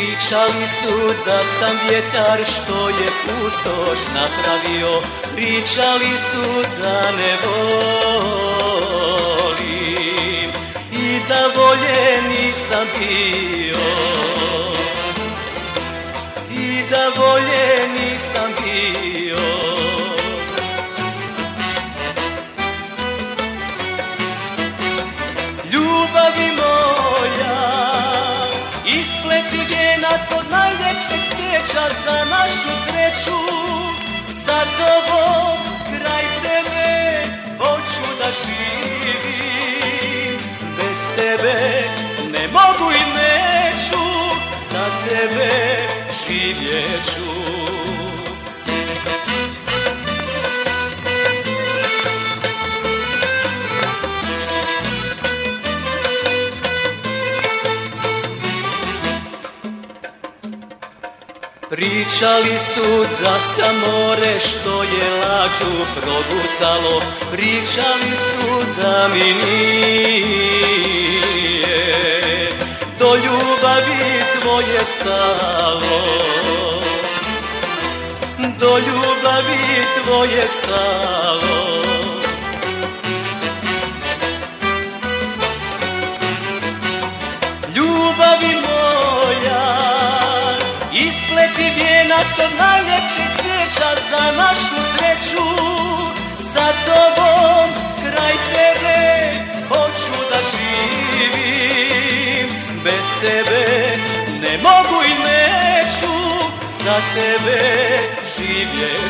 Pričali su da sam vjetar što je pustoš napravio. Pričali su da ne volim I da volje nisam bio vijenac od najljepšeg za našu sreću Sa tobom kraj tebe hoću da živim. Bez tebe ne mogu i neću Za tebe živjet Pričali su da sam more što je lađu progutalo. Pričali su da mi nije Do ljubavi tvoje stalo. Do ljubavi tvoje stalo Od najljepših cvijeća za našu sreću Sa tobom kraj tebe hoću da živim. Bez tebe ne mogu i neću Za tebe živjet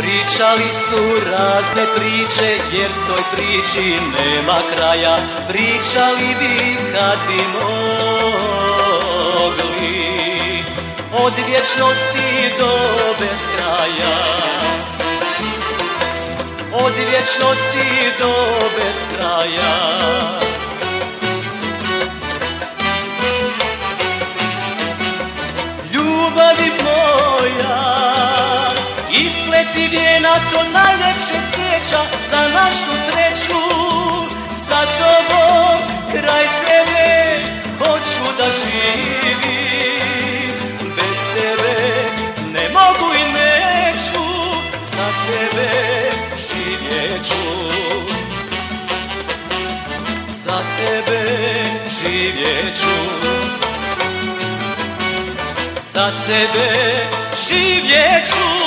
Pričali su razne priče jer toj priči nema kraja. Pričali bi kad bi mogli Od vječnosti do beskraja. Od vječnosti do beskraja Ispleti vijenac od najljepšeg cvijeća za našu sreću. Sa tobom kraj tebe hoću da živim. Bez tebe ne mogu i neću Za tebe živjet Za tebe živjet ću. Za tebe živjet ću